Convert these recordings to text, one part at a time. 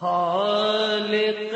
خالق۔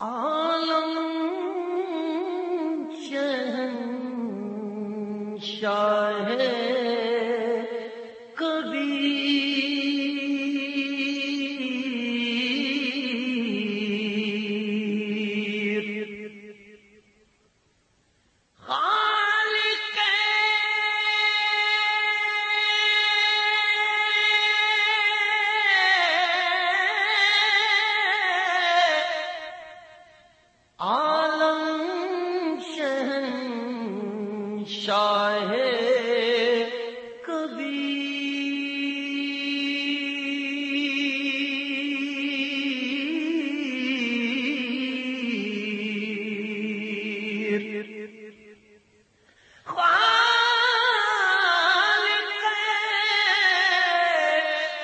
عالم شہن شاہ شاہ کبھی۔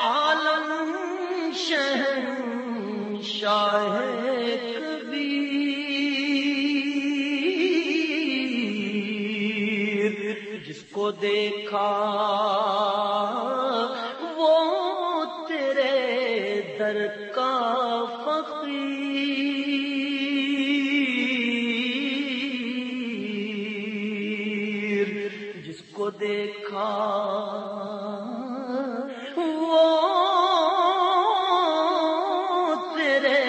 عالم شہن شاہ دیکھا وہ تیرے در کا فقیر۔ جس کو دیکھا وہ تیرے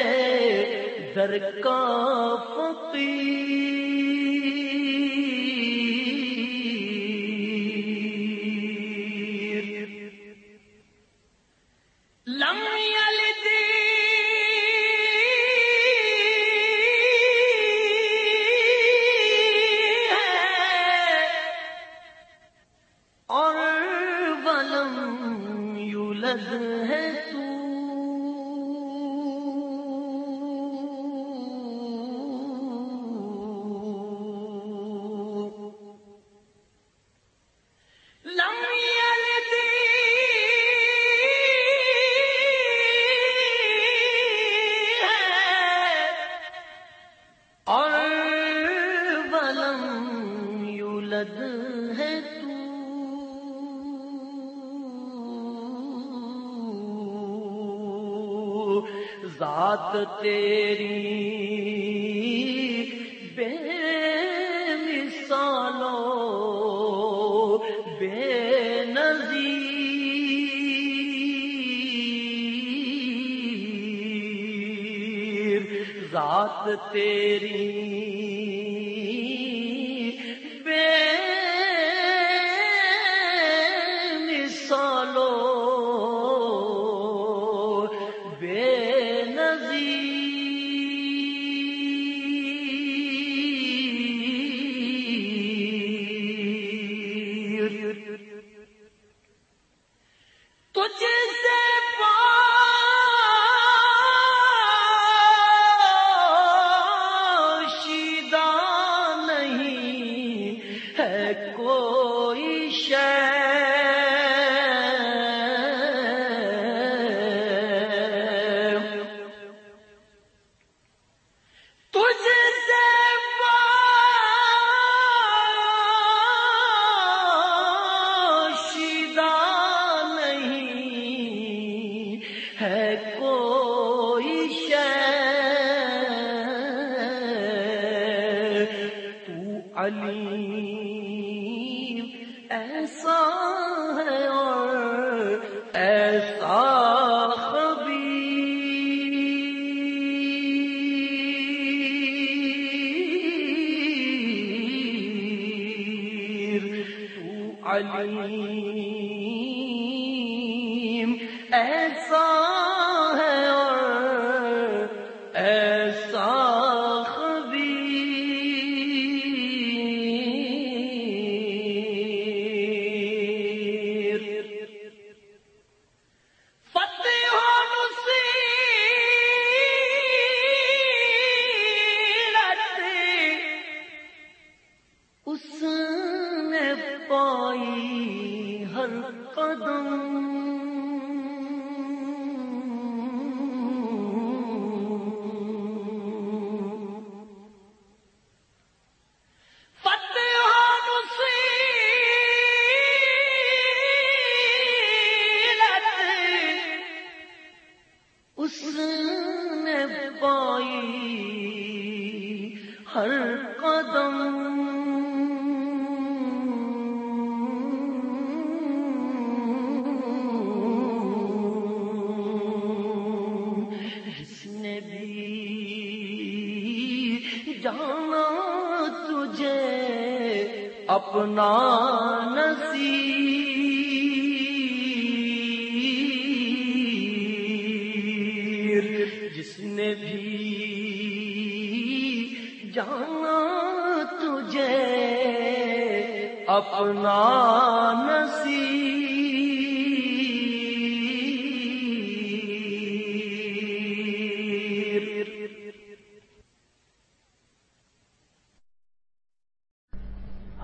در کا فقیر۔ ہے تو ذات تیری بے مثالو بے نظیر ذات تیری ایسا ہے اور ایسا علیم ایسا اس نے پائی ہر قدم۔ اس جانا تجھے اپنا نصیر۔ جس نے بھی جانا تجھے اپنا نصیر۔